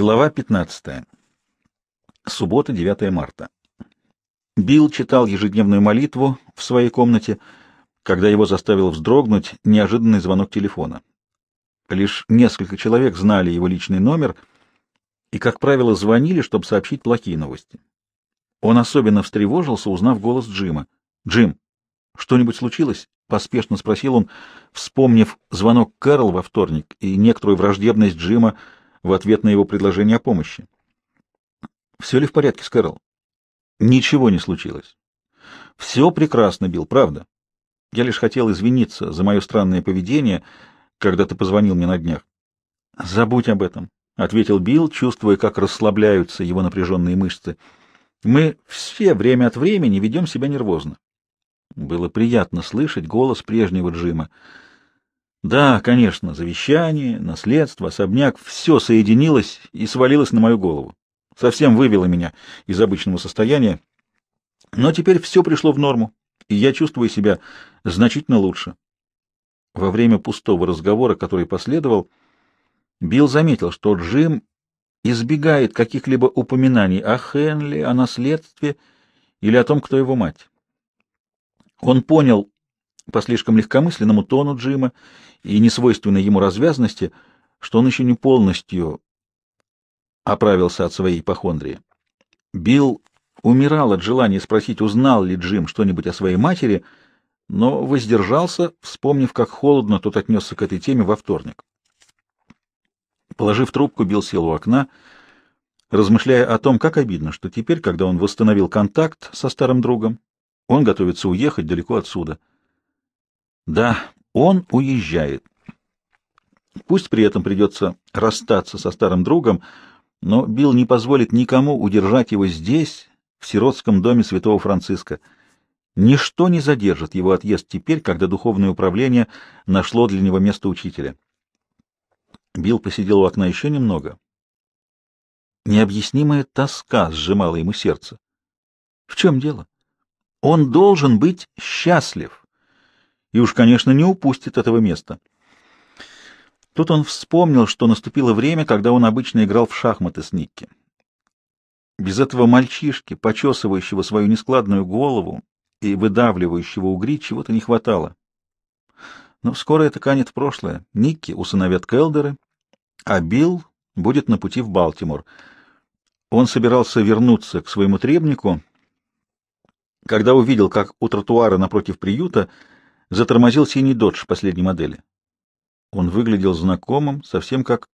Глава 15. Суббота, 9 марта. Билл читал ежедневную молитву в своей комнате, когда его заставил вздрогнуть неожиданный звонок телефона. Лишь несколько человек знали его личный номер и, как правило, звонили, чтобы сообщить плохие новости. Он особенно встревожился, узнав голос Джима. «Джим, что-нибудь случилось?» — поспешно спросил он, вспомнив звонок Кэрол во вторник и некоторую враждебность Джима, — в ответ на его предложение о помощи. «Все ли в порядке?» — Скэрл. «Ничего не случилось. Все прекрасно, Билл, правда. Я лишь хотел извиниться за мое странное поведение, когда ты позвонил мне на днях». «Забудь об этом», — ответил Билл, чувствуя, как расслабляются его напряженные мышцы. «Мы все время от времени ведем себя нервозно». Было приятно слышать голос прежнего Джима. Да, конечно, завещание, наследство, особняк — все соединилось и свалилось на мою голову. Совсем вывело меня из обычного состояния. Но теперь все пришло в норму, и я чувствую себя значительно лучше. Во время пустого разговора, который последовал, Билл заметил, что Джим избегает каких-либо упоминаний о Хенли, о наследстве или о том, кто его мать. Он понял, по слишком легкомысленному тону Джима и несвойственной ему развязности, что он еще не полностью оправился от своей ипохондрии. Билл умирал от желания спросить, узнал ли Джим что-нибудь о своей матери, но воздержался, вспомнив, как холодно тот отнесся к этой теме во вторник. Положив трубку, Билл сел у окна, размышляя о том, как обидно, что теперь, когда он восстановил контакт со старым другом, он готовится уехать далеко отсюда. Да, он уезжает. Пусть при этом придется расстаться со старым другом, но Билл не позволит никому удержать его здесь, в сиротском доме святого Франциска. Ничто не задержит его отъезд теперь, когда духовное управление нашло для него место учителя. Билл посидел у окна еще немного. Необъяснимая тоска сжимала ему сердце. В чем дело? Он должен быть счастлив и уж, конечно, не упустит этого места. Тут он вспомнил, что наступило время, когда он обычно играл в шахматы с Никки. Без этого мальчишки, почесывающего свою нескладную голову и выдавливающего угри, чего-то не хватало. Но скоро это канет в прошлое. Никки усыновят Келдеры, а Билл будет на пути в Балтимор. Он собирался вернуться к своему требнику, когда увидел, как у тротуара напротив приюта затормозил синий додж последней модели. Он выглядел знакомым, совсем как...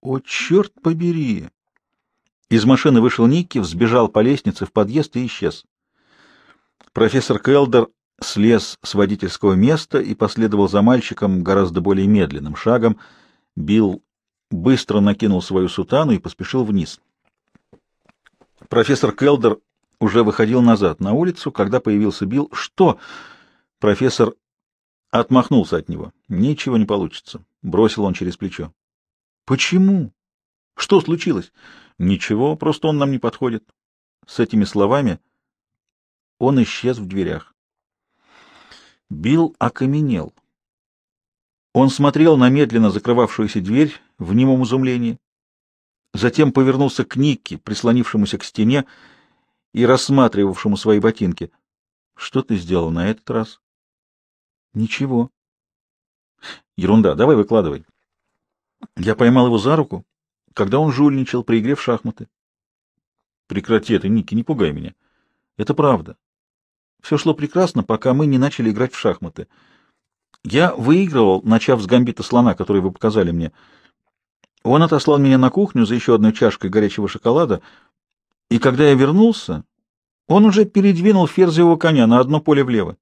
О, черт побери! Из машины вышел Никки, взбежал по лестнице в подъезд и исчез. Профессор Келдер слез с водительского места и последовал за мальчиком гораздо более медленным шагом. Билл быстро накинул свою сутану и поспешил вниз. Профессор Келдер уже выходил назад на улицу, когда появился Билл. «Что? Профессор отмахнулся от него. «Ничего не получится», — бросил он через плечо. «Почему? Что случилось?» «Ничего, просто он нам не подходит». С этими словами он исчез в дверях. Билл окаменел. Он смотрел на медленно закрывавшуюся дверь в немом изумлении, затем повернулся к Никке, прислонившемуся к стене и рассматривавшему свои ботинки. — Что ты сделал на этот раз? Ничего. Ерунда, давай выкладывай. Я поймал его за руку, когда он жульничал, при игре в шахматы. Прекрати это, Ники, не пугай меня. Это правда. Все шло прекрасно, пока мы не начали играть в шахматы. Я выигрывал, начав с гамбита слона, который вы показали мне. Он отослал меня на кухню за еще одной чашкой горячего шоколада, и когда я вернулся, он уже передвинул ферзевого коня на одно поле влево.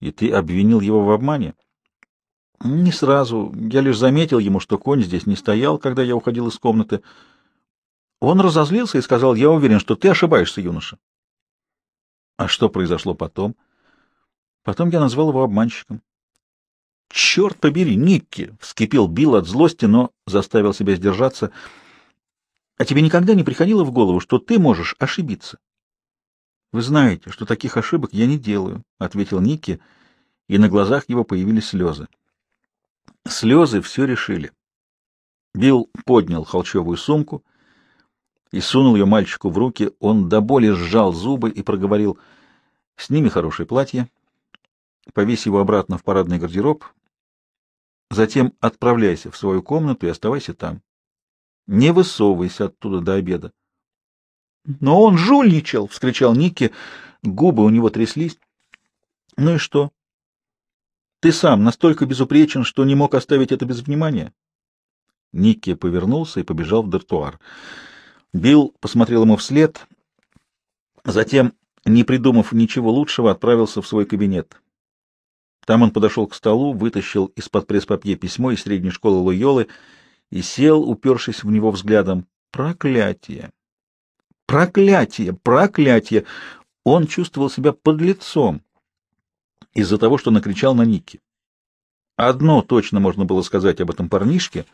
И ты обвинил его в обмане? Не сразу. Я лишь заметил ему, что конь здесь не стоял, когда я уходил из комнаты. Он разозлился и сказал, я уверен, что ты ошибаешься, юноша. А что произошло потом? Потом я назвал его обманщиком. «Черт побери, Никки!» — вскипел Билл от злости, но заставил себя сдержаться. «А тебе никогда не приходило в голову, что ты можешь ошибиться?» Вы знаете, что таких ошибок я не делаю, ответил Никки, и на глазах его появились слезы. Слезы все решили. Билл поднял холчевую сумку и сунул ее мальчику в руки. Он до боли сжал зубы и проговорил: "Сними хорошее платье, повесь его обратно в парадный гардероб, затем отправляйся в свою комнату и оставайся там. Не высовывайся оттуда до обеда. Но он жульничал, — вскричал Ники. Губы у него тряслись. Ну и что? Ты сам настолько безупречен, что не мог оставить это без внимания. Ники повернулся и побежал в дартуар. Бил посмотрел ему вслед, затем, не придумав ничего лучшего, отправился в свой кабинет. Там он подошел к столу, вытащил из-под пресс-папье письмо из средней школы Лойолы и сел, упершись в него взглядом. Проклятие! Проклятие, проклятие! Он чувствовал себя под лицом из-за того, что накричал на Ники. Одно точно можно было сказать об этом парнишке.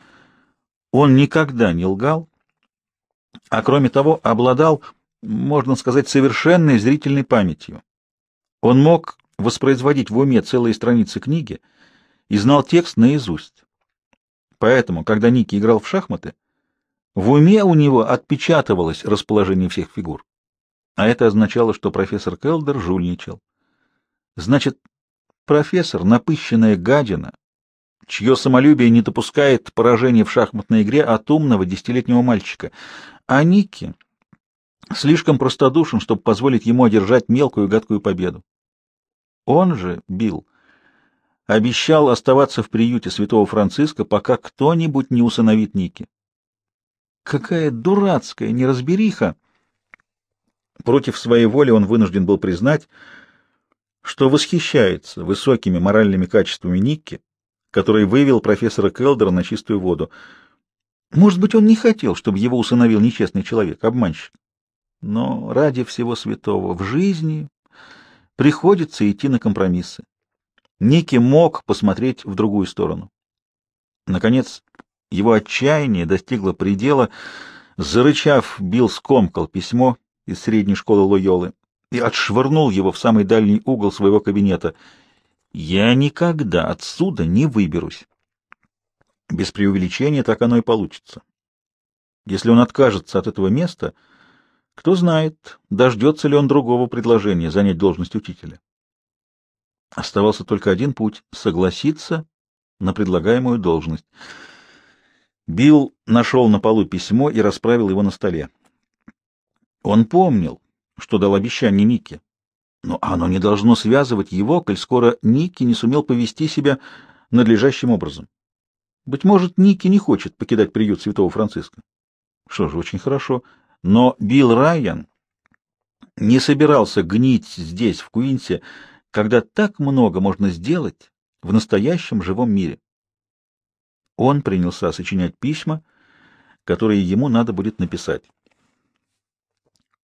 Он никогда не лгал, а кроме того обладал, можно сказать, совершенной зрительной памятью. Он мог воспроизводить в уме целые страницы книги и знал текст наизусть. Поэтому, когда Ники играл в шахматы, в уме у него отпечатывалось расположение всех фигур. А это означало, что профессор Келдер жульничал. Значит, профессор — напыщенная гадина, чье самолюбие не допускает поражения в шахматной игре от умного десятилетнего мальчика. А Ники слишком простодушен, чтобы позволить ему одержать мелкую гадкую победу. Он же, Билл, обещал оставаться в приюте святого Франциска, пока кто-нибудь не усыновит Ники. Какая дурацкая неразбериха! Против своей воли он вынужден был признать, что восхищается высокими моральными качествами Никки, который вывел профессора Келдера на чистую воду. Может быть, он не хотел, чтобы его усыновил нечестный человек, обманщик. Но ради всего святого в жизни приходится идти на компромиссы. Ники мог посмотреть в другую сторону. Наконец, его отчаяние достигло предела. Зарычав, Билл скомкал письмо из средней школы Лойолы и отшвырнул его в самый дальний угол своего кабинета. «Я никогда отсюда не выберусь». Без преувеличения так оно и получится. Если он откажется от этого места, кто знает, дождется ли он другого предложения занять должность учителя. Оставался только один путь — согласиться на предлагаемую должность — Билл нашел на полу письмо и расправил его на столе. Он помнил, что дал обещание Нике, но оно не должно связывать его, коль скоро Ники не сумел повести себя надлежащим образом. Быть может, Ники не хочет покидать приют Святого Франциска. Что же, очень хорошо. Но Билл Райан не собирался гнить здесь, в Куинсе, когда так много можно сделать в настоящем живом мире он принялся сочинять письма, которые ему надо будет написать.